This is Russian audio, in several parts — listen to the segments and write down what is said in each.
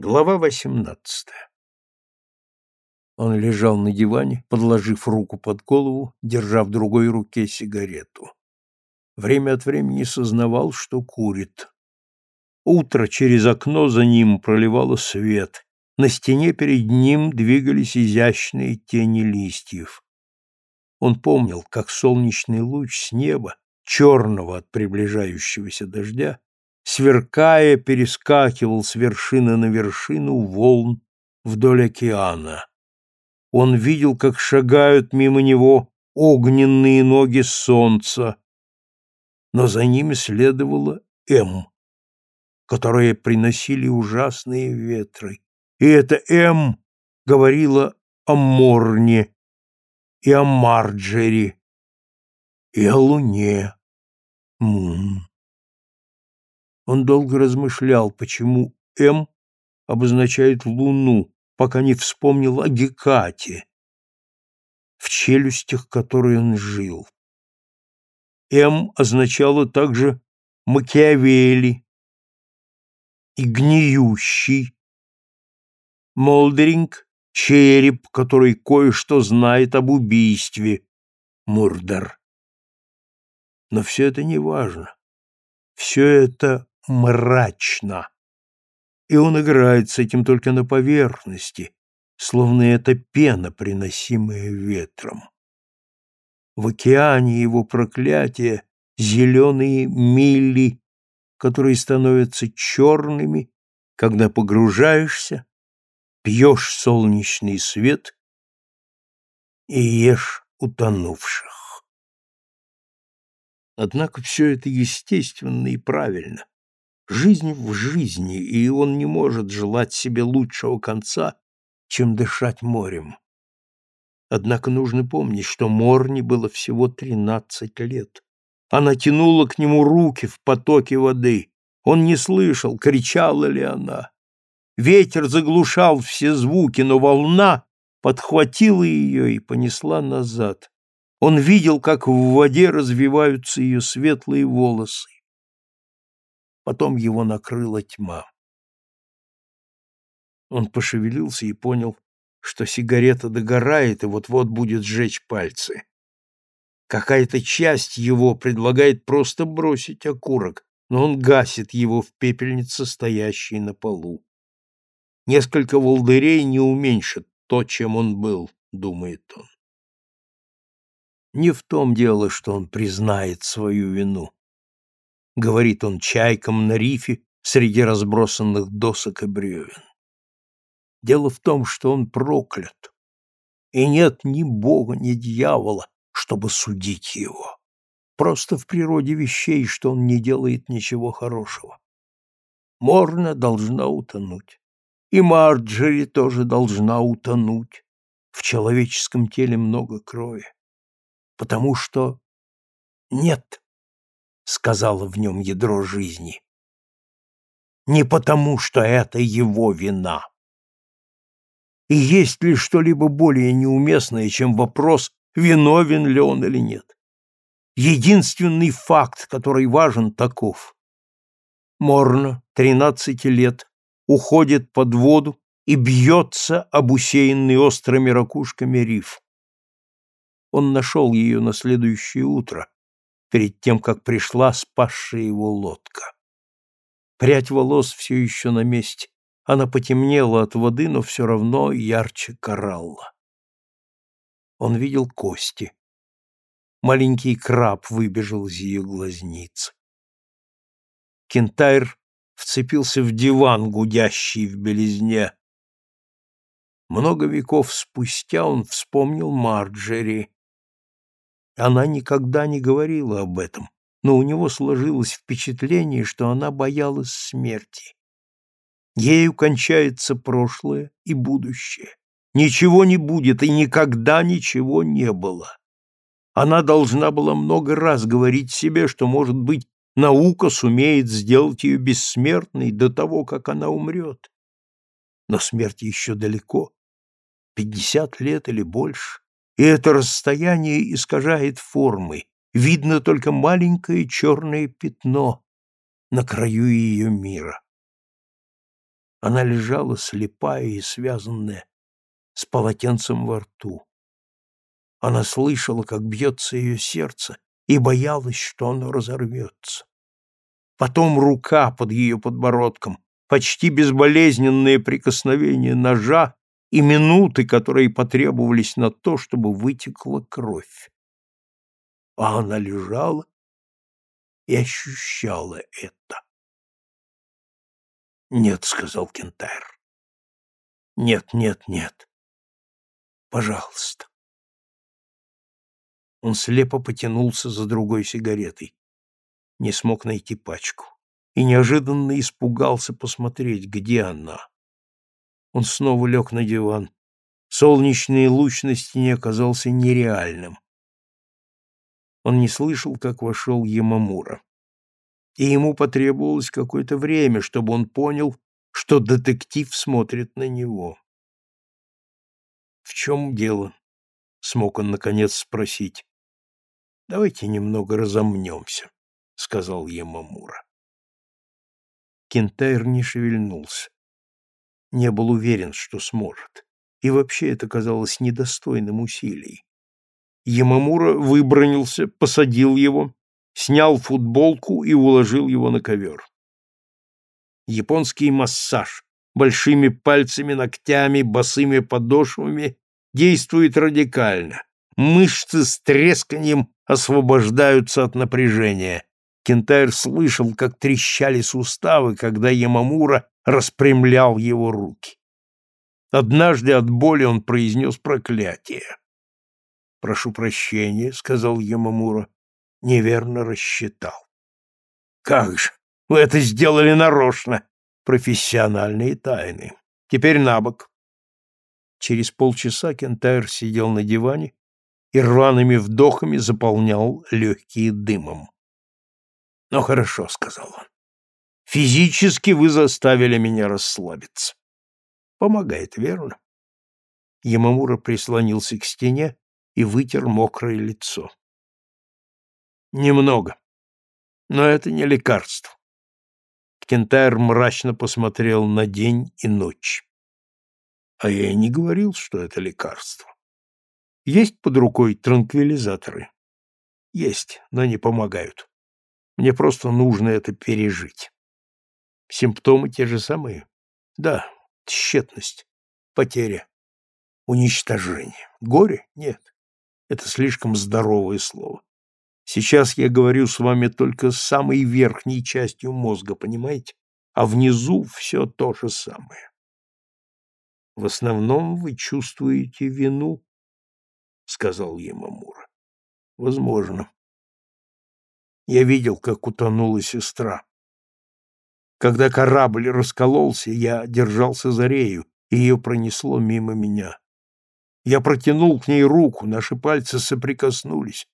Глава восемнадцатая. Он лежал на диване, подложив руку под голову, держа в другой руке сигарету. Время от времени сознавал, что курит. Утро через окно за ним проливало свет. На стене перед ним двигались изящные тени листьев. Он помнил, как солнечный луч с неба, черного от приближающегося дождя, сверкая, перескакивал с вершины на вершину волн вдоль океана. Он видел, как шагают мимо него огненные ноги солнца, но за ними следовало М, которые приносили ужасные ветры. И это М говорила о Морне и о Марджери и о Луне. Мун. Он долго размышлял, почему М обозначает Луну, пока не вспомнил о Гекате, в челюстях которой он жил. М означало также Макиавелли и гниющий. Молдеринг — череп, который кое-что знает об убийстве. Мурдер. Но все это не важно. Все это мрачно. И он играет с этим только на поверхности, словно это пена, приносимая ветром. В океане его проклятия зеленые мили, которые становятся черными, когда погружаешься, пьешь солнечный свет и ешь утонувших. Однако все это естественно и правильно жизнь в жизни, и он не может желать себе лучшего конца, чем дышать морем. Однако нужно помнить, что Морне было всего тринадцать лет. Она тянула к нему руки в потоке воды. Он не слышал, кричала ли она. Ветер заглушал все звуки, но волна подхватила ее и понесла назад. Он видел, как в воде развиваются ее светлые волосы. Потом его накрыла тьма. Он пошевелился и понял, что сигарета догорает и вот-вот будет сжечь пальцы. Какая-то часть его предлагает просто бросить окурок, но он гасит его в пепельнице, стоящей на полу. Несколько волдырей не уменьшат то, чем он был, думает он. Не в том дело, что он признает свою вину говорит он чайкам на рифе среди разбросанных досок и бревен. Дело в том, что он проклят, и нет ни бога, ни дьявола, чтобы судить его. Просто в природе вещей, что он не делает ничего хорошего. Морна должна утонуть, и Марджери тоже должна утонуть. В человеческом теле много крови, потому что нет сказала в нем ядро жизни. Не потому, что это его вина. И есть ли что-либо более неуместное, чем вопрос, виновен ли он или нет? Единственный факт, который важен, таков. Морно, тринадцати лет, уходит под воду и бьется об усеянный острыми ракушками риф. Он нашел ее на следующее утро, перед тем, как пришла спасшая его лодка. Прядь волос все еще на месте. Она потемнела от воды, но все равно ярче коралла. Он видел кости. Маленький краб выбежал из ее глазницы. Кентайр вцепился в диван, гудящий в белизне. Много веков спустя он вспомнил Марджери, она никогда не говорила об этом, но у него сложилось впечатление, что она боялась смерти. Ею кончается прошлое и будущее. Ничего не будет и никогда ничего не было. Она должна была много раз говорить себе, что, может быть, наука сумеет сделать ее бессмертной до того, как она умрет. Но смерть еще далеко, пятьдесят лет или больше и это расстояние искажает формы, видно только маленькое черное пятно на краю ее мира. Она лежала слепая и связанная, с полотенцем во рту. Она слышала, как бьется ее сердце, и боялась, что оно разорвется. Потом рука под ее подбородком, почти безболезненное прикосновение ножа и минуты, которые потребовались на то, чтобы вытекла кровь. А она лежала и ощущала это. «Нет», — сказал Кентайр. «Нет, нет, нет. Пожалуйста». Он слепо потянулся за другой сигаретой. Не смог найти пачку. И неожиданно испугался посмотреть, где она. Он снова лег на диван. Солнечный луч на стене оказался нереальным. Он не слышал, как вошел Ямамура и ему потребовалось какое-то время, чтобы он понял, что детектив смотрит на него. «В чем дело?» — смог он, наконец, спросить. «Давайте немного разомнемся», — сказал Ямамура. Кентайр не шевельнулся. Не был уверен, что сможет. И вообще это казалось недостойным усилий. Ямамура выбронился, посадил его, снял футболку и уложил его на ковер. Японский массаж большими пальцами, ногтями, босыми подошвами действует радикально. Мышцы с тресканием освобождаются от напряжения. Кентайр слышал, как трещали суставы, когда Ямамура распрямлял его руки. Однажды от боли он произнес проклятие. «Прошу прощения», — сказал Ямамура неверно рассчитал. Как же, вы это сделали нарочно! Профессиональные тайны. Теперь на бок. Через полчаса Кентайр сидел на диване и рваными вдохами заполнял легкие дымом. «Ну хорошо», — сказал он. «Физически вы заставили меня расслабиться. Помогает, верно?» Ямамура прислонился к стене и вытер мокрое лицо. Немного. Но это не лекарство. Кентайр мрачно посмотрел на день и ночь. А я и не говорил, что это лекарство. Есть под рукой транквилизаторы? Есть, но не помогают. Мне просто нужно это пережить. Симптомы те же самые? Да, тщетность, потеря, уничтожение. Горе? Нет. Это слишком здоровое слово. Сейчас я говорю с вами только с самой верхней частью мозга, понимаете? А внизу все то же самое. В основном вы чувствуете вину, сказал Ямамура. Возможно. Я видел, как утонула сестра. Когда корабль раскололся, я держался за рею, и ее пронесло мимо меня. Я протянул к ней руку, наши пальцы соприкоснулись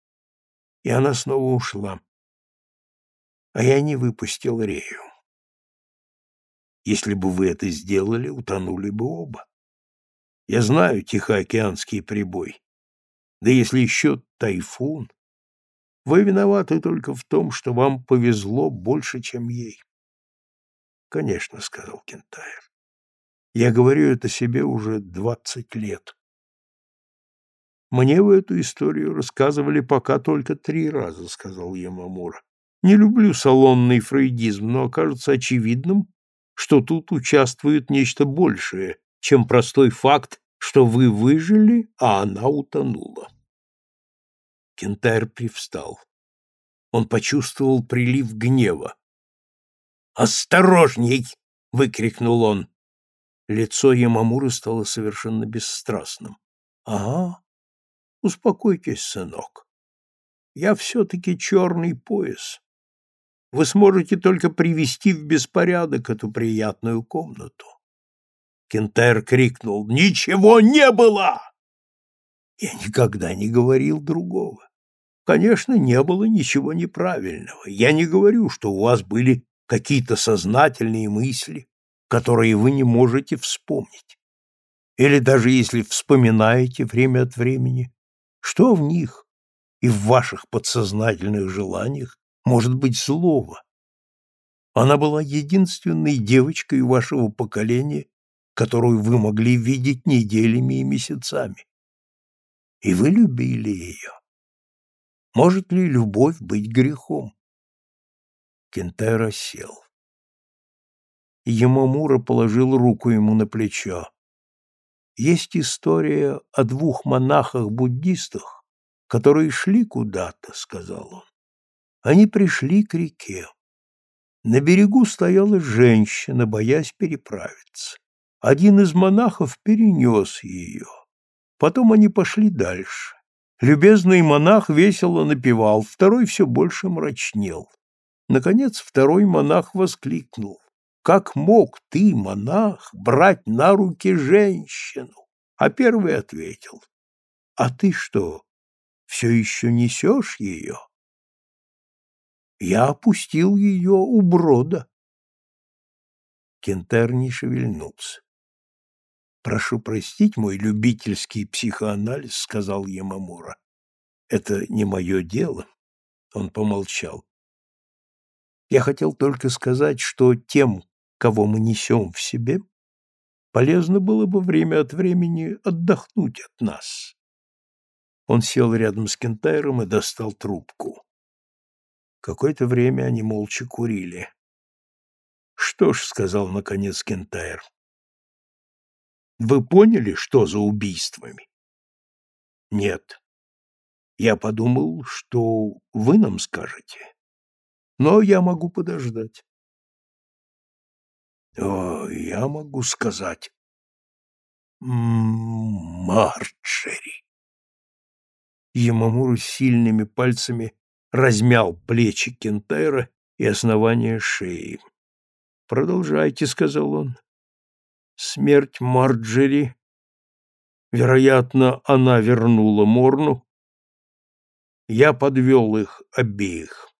и она снова ушла. А я не выпустил Рею. Если бы вы это сделали, утонули бы оба. Я знаю Тихоокеанский прибой. Да если еще тайфун, вы виноваты только в том, что вам повезло больше, чем ей. Конечно, сказал Кентайр. Я говорю это себе уже двадцать лет. Мне в эту историю рассказывали пока только три раза, сказал Ямамура. Не люблю салонный фрейдизм, но окажется очевидным, что тут участвует нечто большее, чем простой факт, что вы выжили, а она утонула. Кентайр привстал. Он почувствовал прилив гнева. «Осторожней!» — выкрикнул он. Лицо Ямамуры стало совершенно бесстрастным. «Ага, Успокойтесь, сынок. Я все-таки черный пояс. Вы сможете только привести в беспорядок эту приятную комнату. Кентер крикнул «Ничего не было!» Я никогда не говорил другого. Конечно, не было ничего неправильного. Я не говорю, что у вас были какие-то сознательные мысли, которые вы не можете вспомнить. Или даже если вспоминаете время от времени, что в них и в ваших подсознательных желаниях может быть злого? Она была единственной девочкой вашего поколения, которую вы могли видеть неделями и месяцами. И вы любили ее. Может ли любовь быть грехом? Кентера сел. Ямамура положил руку ему на плечо. Есть история о двух монахах-буддистах, которые шли куда-то, сказал он. Они пришли к реке. На берегу стояла женщина, боясь переправиться. Один из монахов перенес ее. Потом они пошли дальше. Любезный монах весело напевал, второй все больше мрачнел. Наконец второй монах воскликнул. «Как мог ты, монах, брать на руки женщину?» А первый ответил. «А ты что, все еще несешь ее?» Я опустил ее у брода. Кентер не шевельнулся. «Прошу простить мой любительский психоанализ», — сказал Ямамура. «Это не мое дело». Он помолчал. «Я хотел только сказать, что тем, кого мы несем в себе, полезно было бы время от времени отдохнуть от нас». Он сел рядом с Кентайром и достал трубку. Какое-то время они молча курили. «Что ж», — сказал наконец Кентайр, — «вы поняли, что за убийствами?» «Нет. Я подумал, что вы нам скажете. Но я могу подождать». «О, я могу сказать. Марджери». Ямамуру сильными пальцами размял плечи Кентайра и основание шеи. «Продолжайте», — сказал он. «Смерть Марджери. Вероятно, она вернула Морну. Я подвел их обеих.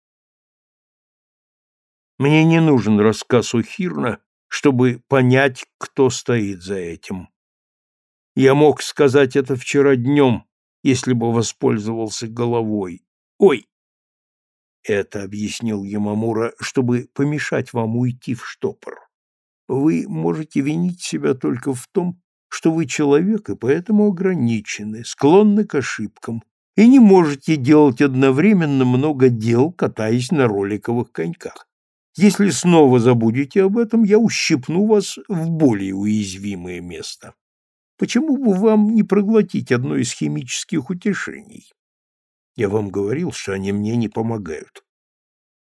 Мне не нужен рассказ у Хирна, чтобы понять, кто стоит за этим. Я мог сказать это вчера днем, если бы воспользовался головой. Ой, это объяснил Ямамура, чтобы помешать вам уйти в штопор. Вы можете винить себя только в том, что вы человек и поэтому ограничены, склонны к ошибкам и не можете делать одновременно много дел, катаясь на роликовых коньках. Если снова забудете об этом, я ущипну вас в более уязвимое место. Почему бы вам не проглотить одно из химических утешений? Я вам говорил, что они мне не помогают.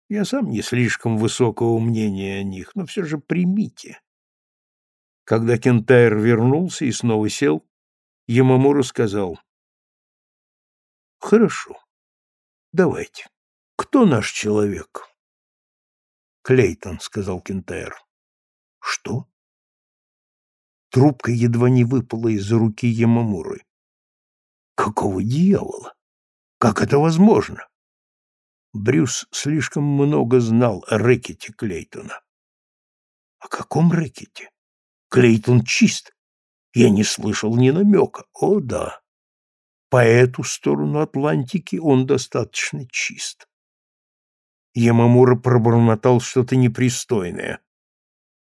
Я сам не слишком высокого мнения о них, но все же примите. Когда Кентайр вернулся и снова сел, Ямамура сказал, «Хорошо, давайте. Кто наш человек?» «Клейтон», — сказал Кентайр. «Что?» Трубка едва не выпала из руки Ямамуры. «Какого дьявола? Как это возможно? Брюс слишком много знал о рэкете Клейтона. О каком рэкете? Клейтон чист. Я не слышал ни намека. О, да. По эту сторону Атлантики он достаточно чист. Ямамура пробормотал что-то непристойное.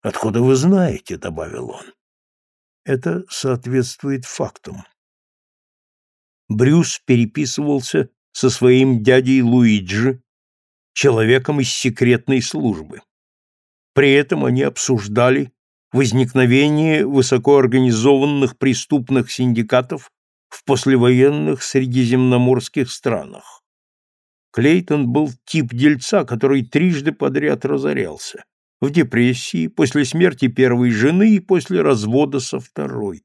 «Откуда вы знаете?» — добавил он. «Это соответствует фактам. Брюс переписывался со своим дядей Луиджи, человеком из секретной службы. При этом они обсуждали возникновение высокоорганизованных преступных синдикатов в послевоенных средиземноморских странах. Клейтон был тип дельца, который трижды подряд разорялся. В депрессии, после смерти первой жены и после развода со второй.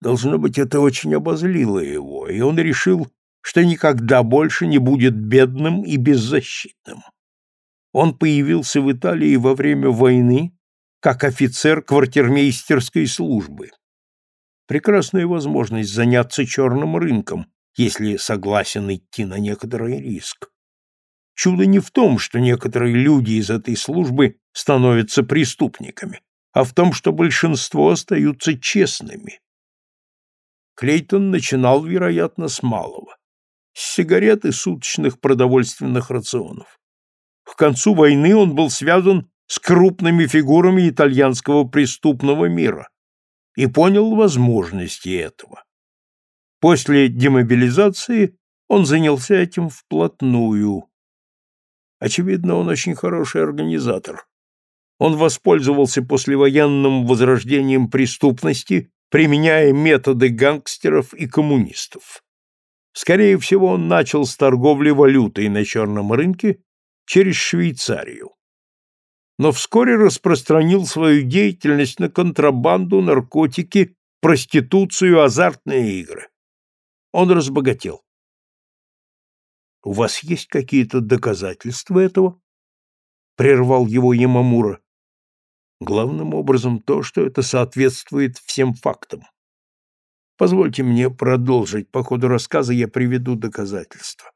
Должно быть, это очень обозлило его, и он решил, что никогда больше не будет бедным и беззащитным. Он появился в Италии во время войны как офицер квартирмейстерской службы. Прекрасная возможность заняться черным рынком, если согласен идти на некоторый риск. Чудо не в том, что некоторые люди из этой службы становятся преступниками, а в том, что большинство остаются честными. Клейтон начинал, вероятно, с малого, с сигарет и суточных продовольственных рационов. к концу войны он был связан с крупными фигурами итальянского преступного мира и понял возможности этого. После демобилизации он занялся этим вплотную. Очевидно, он очень хороший организатор. Он воспользовался послевоенным возрождением преступности, применяя методы гангстеров и коммунистов. Скорее всего, он начал с торговли валютой на черном рынке через Швейцарию. Но вскоре распространил свою деятельность на контрабанду, наркотики, проституцию, азартные игры. Он разбогател. У вас есть какие-то доказательства этого? прервал его Ямамура. Главным образом то, что это соответствует всем фактам. Позвольте мне продолжить. По ходу рассказа я приведу доказательства.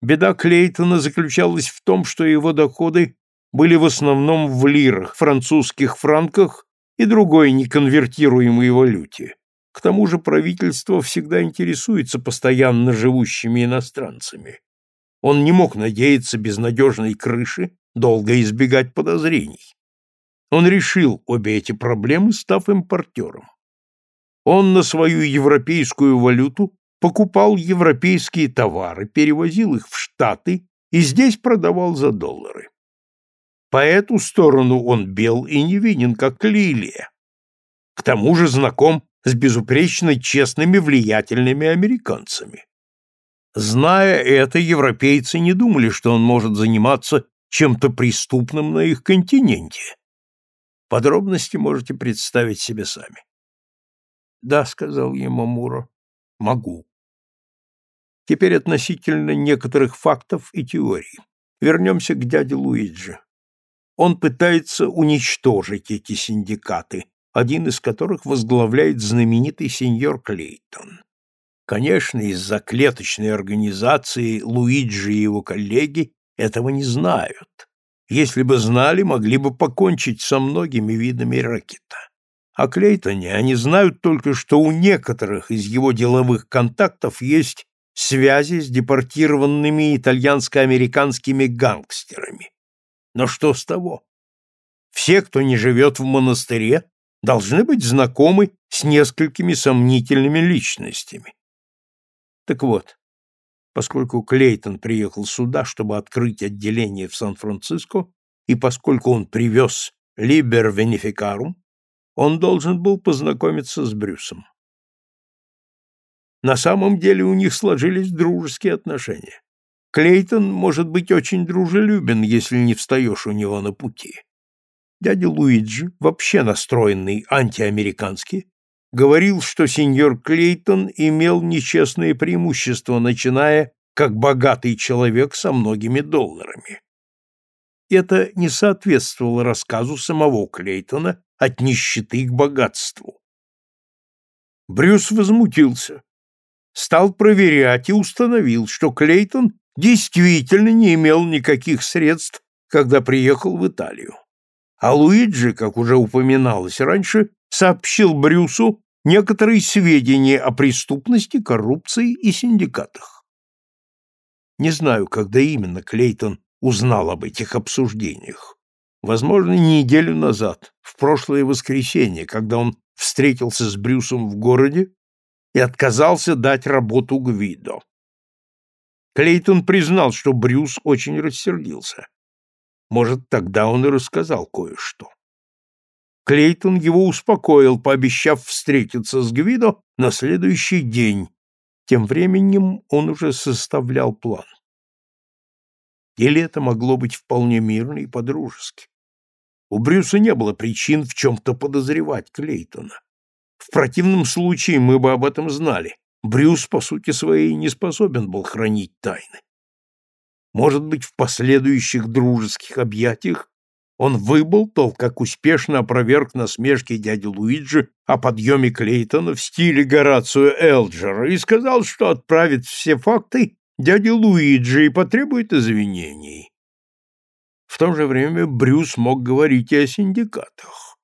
Беда Клейтона заключалась в том, что его доходы были в основном в лирах, французских франках и другой неконвертируемой валюте. К тому же правительство всегда интересуется постоянно живущими иностранцами. Он не мог надеяться без надежной крыши долго избегать подозрений. Он решил обе эти проблемы, став импортером. Он на свою европейскую валюту покупал европейские товары, перевозил их в Штаты и здесь продавал за доллары. По эту сторону он бел и невинен, как лилия. К тому же знаком с безупречно честными влиятельными американцами. Зная это, европейцы не думали, что он может заниматься чем-то преступным на их континенте. Подробности можете представить себе сами. Да, сказал ему Муро, могу. Теперь относительно некоторых фактов и теорий. Вернемся к дяде Луиджи. Он пытается уничтожить эти синдикаты, один из которых возглавляет знаменитый сеньор Клейтон. Конечно, из-за клеточной организации Луиджи и его коллеги этого не знают. Если бы знали, могли бы покончить со многими видами ракета. О Клейтоне они знают только, что у некоторых из его деловых контактов есть связи с депортированными итальянско-американскими гангстерами. Но что с того? Все, кто не живет в монастыре, должны быть знакомы с несколькими сомнительными личностями. Так вот, поскольку Клейтон приехал сюда, чтобы открыть отделение в Сан-Франциско, и поскольку он привез Liber Venificarum, он должен был познакомиться с Брюсом. На самом деле у них сложились дружеские отношения. Клейтон может быть очень дружелюбен, если не встаешь у него на пути. Дядя Луиджи, вообще настроенный антиамерикански, говорил, что сеньор Клейтон имел нечестные преимущества, начиная как богатый человек со многими долларами. Это не соответствовало рассказу самого Клейтона от нищеты к богатству. Брюс возмутился, стал проверять и установил, что Клейтон действительно не имел никаких средств, когда приехал в Италию а Луиджи, как уже упоминалось раньше, сообщил Брюсу некоторые сведения о преступности, коррупции и синдикатах. Не знаю, когда именно Клейтон узнал об этих обсуждениях. Возможно, неделю назад, в прошлое воскресенье, когда он встретился с Брюсом в городе и отказался дать работу Гвидо. Клейтон признал, что Брюс очень рассердился. Может, тогда он и рассказал кое-что. Клейтон его успокоил, пообещав встретиться с Гвидо на следующий день. Тем временем он уже составлял план. Или это могло быть вполне мирно и по-дружески. У Брюса не было причин в чем-то подозревать Клейтона. В противном случае мы бы об этом знали. Брюс, по сути своей, не способен был хранить тайны. Может быть, в последующих дружеских объятиях он выболтал, как успешно опроверг насмешки дяди Луиджи о подъеме Клейтона в стиле Горацио Элджера и сказал, что отправит все факты дяде Луиджи и потребует извинений. В то же время Брюс мог говорить и о синдикатах.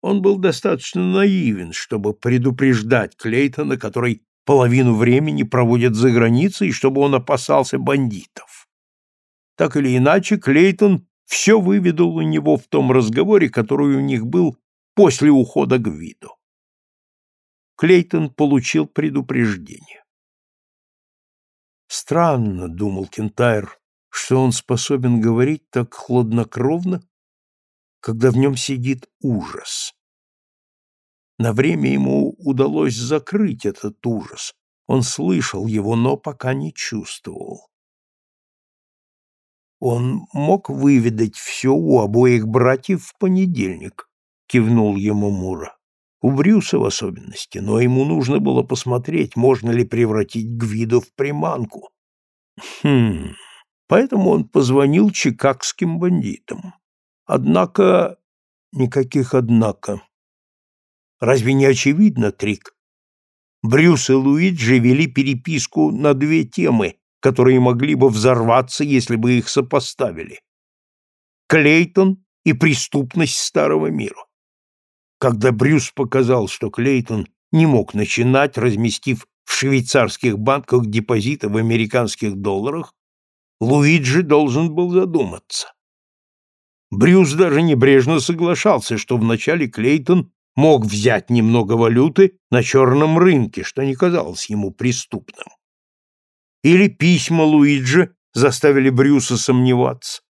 Он был достаточно наивен, чтобы предупреждать Клейтона, который половину времени проводит за границей, чтобы он опасался бандитов. Так или иначе, Клейтон все выведал у него в том разговоре, который у них был после ухода к виду. Клейтон получил предупреждение. Странно, думал Кентайр, что он способен говорить так хладнокровно, когда в нем сидит ужас. На время ему удалось закрыть этот ужас. Он слышал его, но пока не чувствовал. Он мог выведать все у обоих братьев в понедельник, кивнул ему Мура. У Брюса в особенности, но ему нужно было посмотреть, можно ли превратить Гвиду в приманку. Хм, поэтому он позвонил чикагским бандитам. Однако... Никаких «однако». Разве не очевидно, Трик? Брюс и Луиджи вели переписку на две темы, которые могли бы взорваться, если бы их сопоставили. Клейтон и преступность старого мира. Когда Брюс показал, что Клейтон не мог начинать, разместив в швейцарских банках депозиты в американских долларах, Луиджи должен был задуматься. Брюс даже небрежно соглашался, что вначале Клейтон мог взять немного валюты на черном рынке, что не казалось ему преступным. Или письма Луиджи заставили Брюса сомневаться.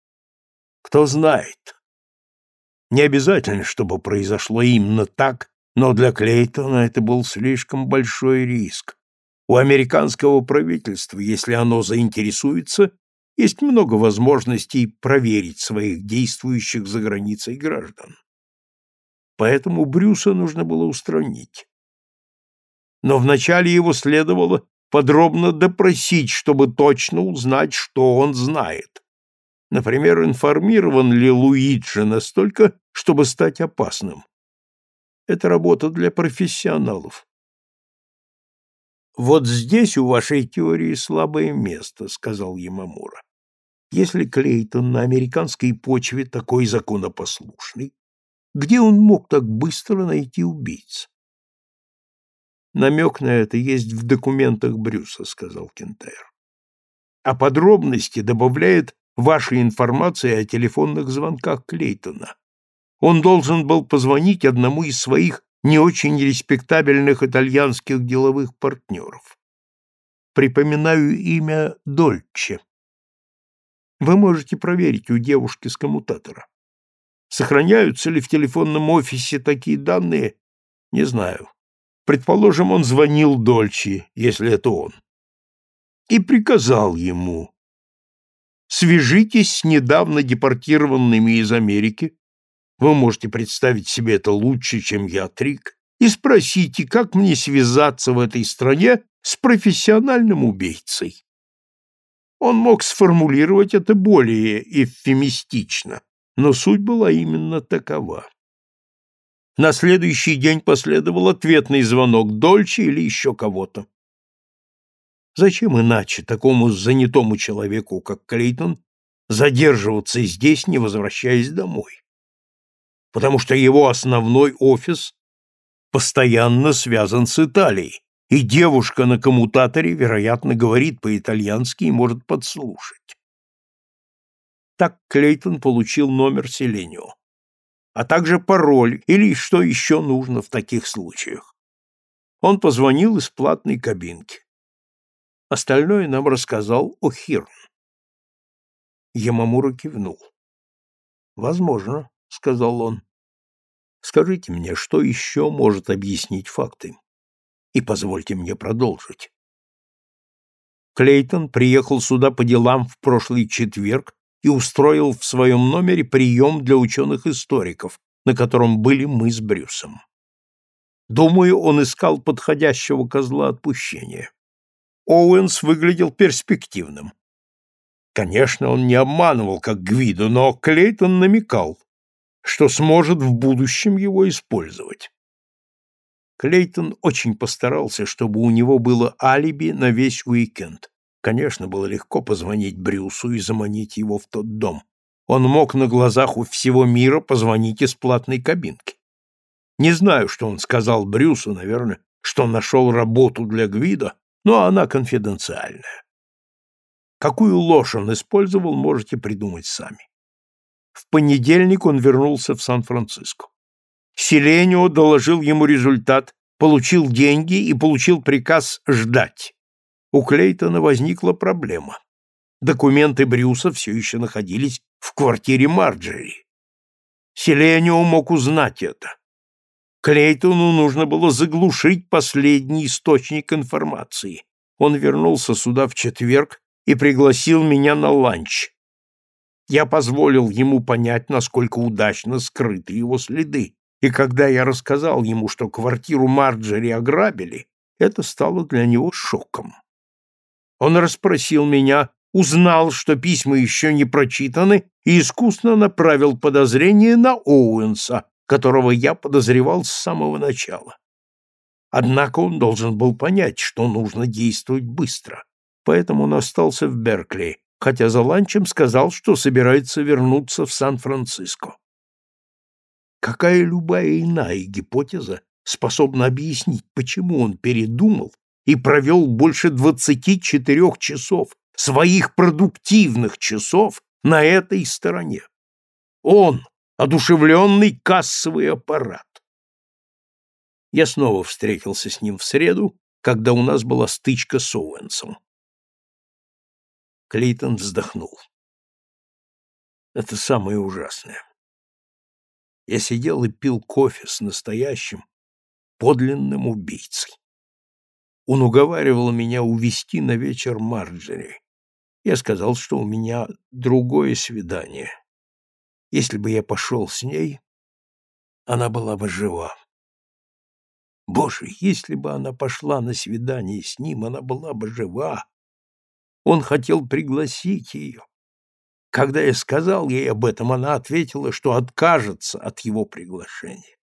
Кто знает. Не обязательно, чтобы произошло именно так, но для Клейтона это был слишком большой риск. У американского правительства, если оно заинтересуется, есть много возможностей проверить своих действующих за границей граждан. Поэтому Брюса нужно было устранить. Но вначале его следовало подробно допросить, чтобы точно узнать, что он знает. Например, информирован ли Луиджи настолько, чтобы стать опасным. Это работа для профессионалов. Вот здесь у вашей теории слабое место, сказал Ямамура. Если Клейтон на американской почве такой законопослушный, где он мог так быстро найти убийц? Намек на это есть в документах Брюса, сказал Кентайр. А подробности добавляет вашей информации о телефонных звонках Клейтона. Он должен был позвонить одному из своих не очень респектабельных итальянских деловых партнеров. Припоминаю имя Дольче. Вы можете проверить у девушки с коммутатора. Сохраняются ли в телефонном офисе такие данные, не знаю. Предположим, он звонил Дольче, если это он, и приказал ему Свяжитесь с недавно депортированными из Америки, вы можете представить себе это лучше, чем я, Трик, и спросите, как мне связаться в этой стране с профессиональным убийцей. Он мог сформулировать это более эвфемистично, но суть была именно такова. На следующий день последовал ответный звонок Дольче или еще кого-то. Зачем иначе такому занятому человеку, как Клейтон, задерживаться здесь, не возвращаясь домой? Потому что его основной офис постоянно связан с Италией, и девушка на коммутаторе, вероятно, говорит по-итальянски и может подслушать. Так Клейтон получил номер Селенио, а также пароль или что еще нужно в таких случаях. Он позвонил из платной кабинки. Остальное нам рассказал О'Хирн. Ямамура кивнул. «Возможно», — сказал он. «Скажите мне, что еще может объяснить факты? И позвольте мне продолжить». Клейтон приехал сюда по делам в прошлый четверг и устроил в своем номере прием для ученых-историков, на котором были мы с Брюсом. Думаю, он искал подходящего козла отпущения. Оуэнс выглядел перспективным. Конечно, он не обманывал, как Гвиду, но Клейтон намекал, что сможет в будущем его использовать. Клейтон очень постарался, чтобы у него было алиби на весь уикенд. Конечно, было легко позвонить Брюсу и заманить его в тот дом. Он мог на глазах у всего мира позвонить из платной кабинки. Не знаю, что он сказал Брюсу, наверное, что нашел работу для Гвида, но она конфиденциальная. Какую ложь он использовал, можете придумать сами. В понедельник он вернулся в Сан-Франциско. Селенио доложил ему результат, получил деньги и получил приказ ждать. У Клейтона возникла проблема. Документы Брюса все еще находились в квартире Марджери. Селенио мог узнать это. Клейтону нужно было заглушить последний источник информации. Он вернулся сюда в четверг и пригласил меня на ланч. Я позволил ему понять, насколько удачно скрыты его следы, и когда я рассказал ему, что квартиру Марджери ограбили, это стало для него шоком. Он расспросил меня, узнал, что письма еще не прочитаны, и искусно направил подозрение на Оуэнса, которого я подозревал с самого начала. Однако он должен был понять, что нужно действовать быстро, поэтому он остался в Беркли, хотя за ланчем сказал, что собирается вернуться в Сан-Франциско. Какая любая иная гипотеза способна объяснить, почему он передумал и провел больше 24 часов, своих продуктивных часов, на этой стороне? Он, одушевленный кассовый аппарат. Я снова встретился с ним в среду, когда у нас была стычка с Оуэнсом. Клейтон вздохнул. Это самое ужасное. Я сидел и пил кофе с настоящим, подлинным убийцей. Он уговаривал меня увести на вечер Марджери. Я сказал, что у меня другое свидание. Если бы я пошел с ней, она была бы жива. Боже, если бы она пошла на свидание с ним, она была бы жива. Он хотел пригласить ее. Когда я сказал ей об этом, она ответила, что откажется от его приглашения.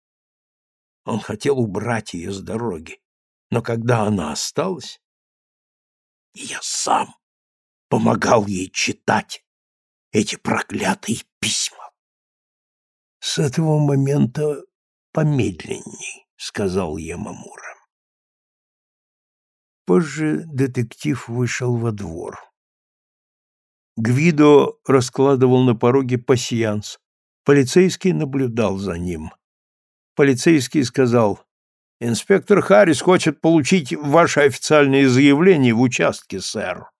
Он хотел убрать ее с дороги, но когда она осталась, я сам помогал ей читать эти проклятые письма. С этого момента помедленней, сказал Ямамура. Позже детектив вышел во двор. Гвидо раскладывал на пороге пасьянс. Полицейский наблюдал за ним. Полицейский сказал, «Инспектор Харрис хочет получить ваше официальное заявление в участке, сэр».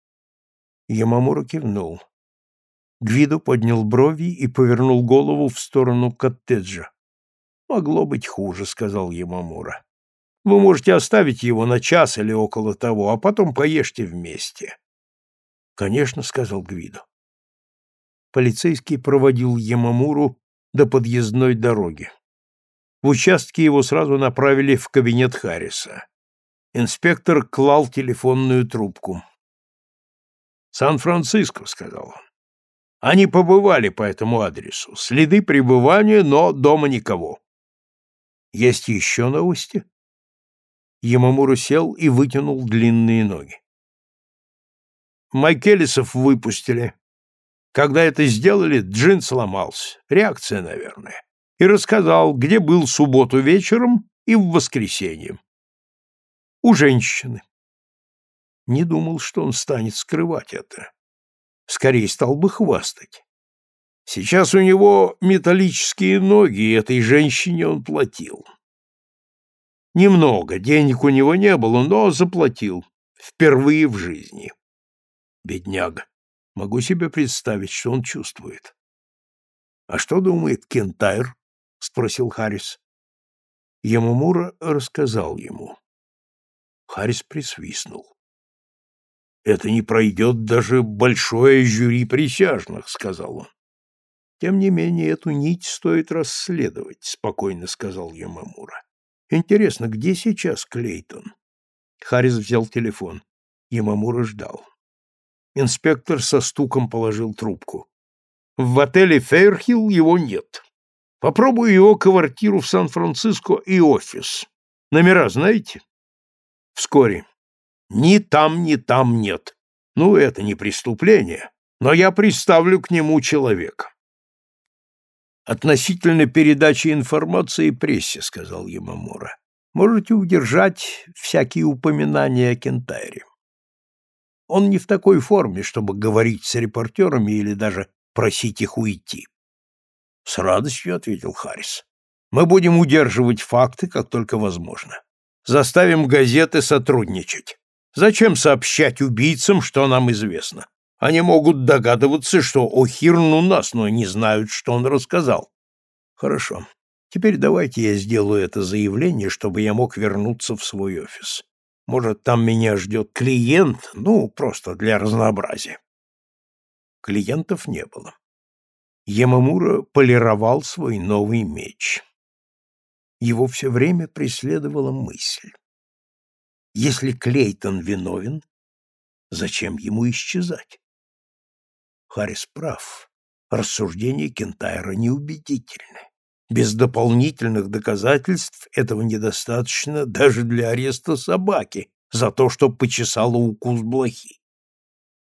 Ямамура кивнул. Гвидо поднял брови и повернул голову в сторону коттеджа. «Могло быть хуже», — сказал Ямамура. Вы можете оставить его на час или около того, а потом поешьте вместе. — Конечно, — сказал Гвидо. Полицейский проводил Ямамуру до подъездной дороги. В участке его сразу направили в кабинет Харриса. Инспектор клал телефонную трубку. «Сан-Франциско», — сказал он. «Они побывали по этому адресу. Следы пребывания, но дома никого». «Есть еще новости?» Ямамуру сел и вытянул длинные ноги. Майкелисов выпустили. Когда это сделали, джин сломался. Реакция, наверное. И рассказал, где был субботу вечером и в воскресенье. У женщины. Не думал, что он станет скрывать это. Скорее стал бы хвастать. Сейчас у него металлические ноги, и этой женщине он платил. Немного, денег у него не было, но заплатил. Впервые в жизни. Бедняга. Могу себе представить, что он чувствует. — А что думает Кентайр? — спросил Харрис. Ямамура рассказал ему. Харрис присвистнул. — Это не пройдет даже большое жюри присяжных, — сказал он. — Тем не менее, эту нить стоит расследовать, — спокойно сказал Ямамура. Интересно, где сейчас Клейтон? Харрис взял телефон. Ямамура ждал. Инспектор со стуком положил трубку. В отеле Фейрхилл его нет. Попробую его квартиру в Сан-Франциско и офис. Номера знаете? Вскоре. Ни там, ни там нет. Ну, это не преступление, но я приставлю к нему человека. Относительно передачи информации прессе, сказал Ямамура. Можете удержать всякие упоминания о Кентайре. Он не в такой форме, чтобы говорить с репортерами или даже просить их уйти. С радостью ответил Харрис. Мы будем удерживать факты, как только возможно. Заставим газеты сотрудничать. Зачем сообщать убийцам, что нам известно? Они могут догадываться, что О'Хирн у нас, но не знают, что он рассказал. Хорошо. Теперь давайте я сделаю это заявление, чтобы я мог вернуться в свой офис. Может, там меня ждет клиент, ну, просто для разнообразия. Клиентов не было. Ямамура полировал свой новый меч. Его все время преследовала мысль. Если Клейтон виновен, зачем ему исчезать? Харрис прав. Рассуждения Кентайра неубедительны. Без дополнительных доказательств этого недостаточно даже для ареста собаки за то, что почесала укус блохи.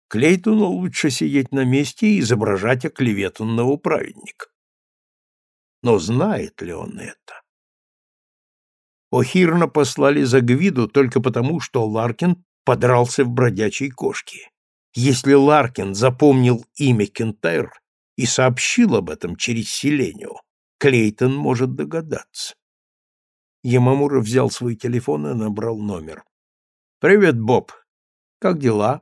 Клейтону лучше сидеть на месте и изображать оклеветанного праведника. Но знает ли он это? О'Хирна послали за Гвиду только потому, что Ларкин подрался в бродячей кошке. Если Ларкин запомнил имя Кентайр и сообщил об этом через Селенио, Клейтон может догадаться. Ямамура взял свой телефон и набрал номер. «Привет, Боб. Как дела?»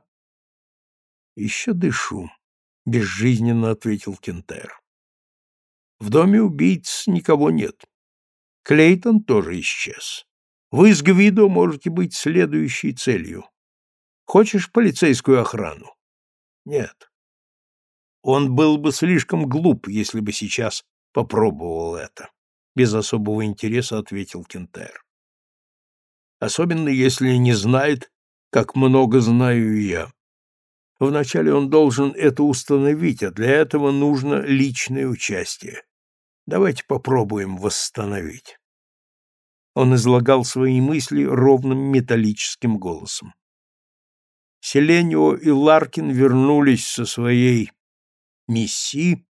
«Еще дышу», — безжизненно ответил Кентайр. «В доме убийц никого нет. Клейтон тоже исчез. Вы с Гвидо можете быть следующей целью. Хочешь полицейскую охрану? Нет. Он был бы слишком глуп, если бы сейчас попробовал это. Без особого интереса ответил Кентер. Особенно если не знает, как много знаю я. Вначале он должен это установить, а для этого нужно личное участие. Давайте попробуем восстановить. Он излагал свои мысли ровным металлическим голосом. Селенио и Ларкин вернулись со своей миссии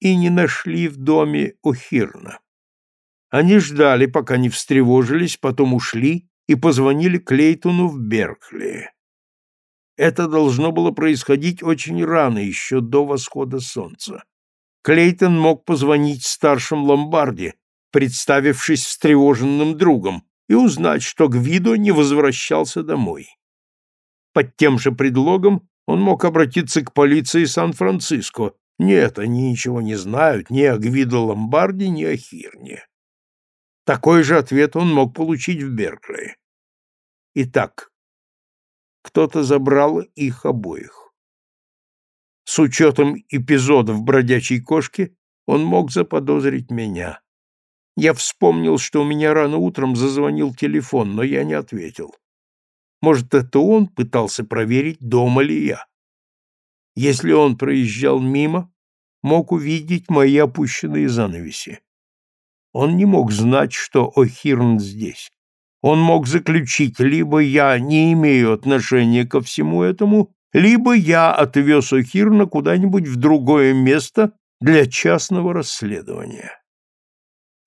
и не нашли в доме О'Хирна. Они ждали, пока не встревожились, потом ушли и позвонили Клейтону в Беркли. Это должно было происходить очень рано, еще до восхода солнца. Клейтон мог позвонить старшим ломбарде, представившись встревоженным другом, и узнать, что Гвидо не возвращался домой. Под тем же предлогом он мог обратиться к полиции Сан-Франциско. Нет, они ничего не знают ни о Гвидо Ломбарде, ни о Хирне. Такой же ответ он мог получить в Беркли. Итак, кто-то забрал их обоих. С учетом эпизода в «Бродячей кошке» он мог заподозрить меня. Я вспомнил, что у меня рано утром зазвонил телефон, но я не ответил. Может, это он пытался проверить, дома ли я. Если он проезжал мимо, мог увидеть мои опущенные занавеси. Он не мог знать, что О'Хирн здесь. Он мог заключить, либо я не имею отношения ко всему этому, либо я отвез О'Хирна куда-нибудь в другое место для частного расследования.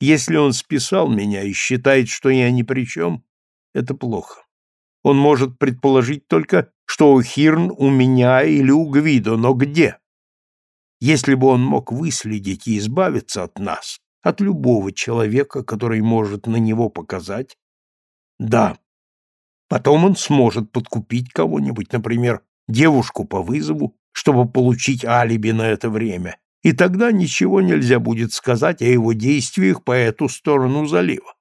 Если он списал меня и считает, что я ни при чем, это плохо. Он может предположить только, что О'Хирн у меня или у Гвидо, но где? Если бы он мог выследить и избавиться от нас, от любого человека, который может на него показать, да. Потом он сможет подкупить кого-нибудь, например, девушку по вызову, чтобы получить алиби на это время, и тогда ничего нельзя будет сказать о его действиях по эту сторону залива.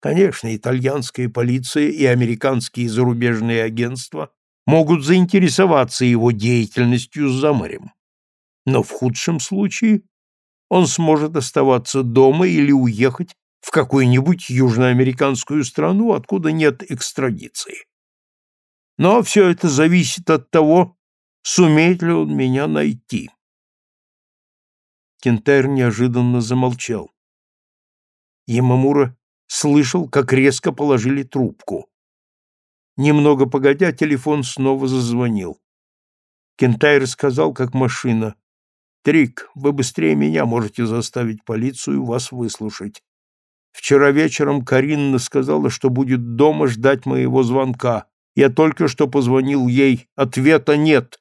Конечно, итальянская полиция и американские зарубежные агентства могут заинтересоваться его деятельностью за морем. Но в худшем случае он сможет оставаться дома или уехать в какую-нибудь южноамериканскую страну, откуда нет экстрадиции. Но все это зависит от того, сумеет ли он меня найти. Кентайр неожиданно замолчал. Ямамура слышал, как резко положили трубку. Немного погодя, телефон снова зазвонил. Кентайр сказал, как машина. «Трик, вы быстрее меня можете заставить полицию вас выслушать. Вчера вечером Каринна сказала, что будет дома ждать моего звонка. Я только что позвонил ей. Ответа нет.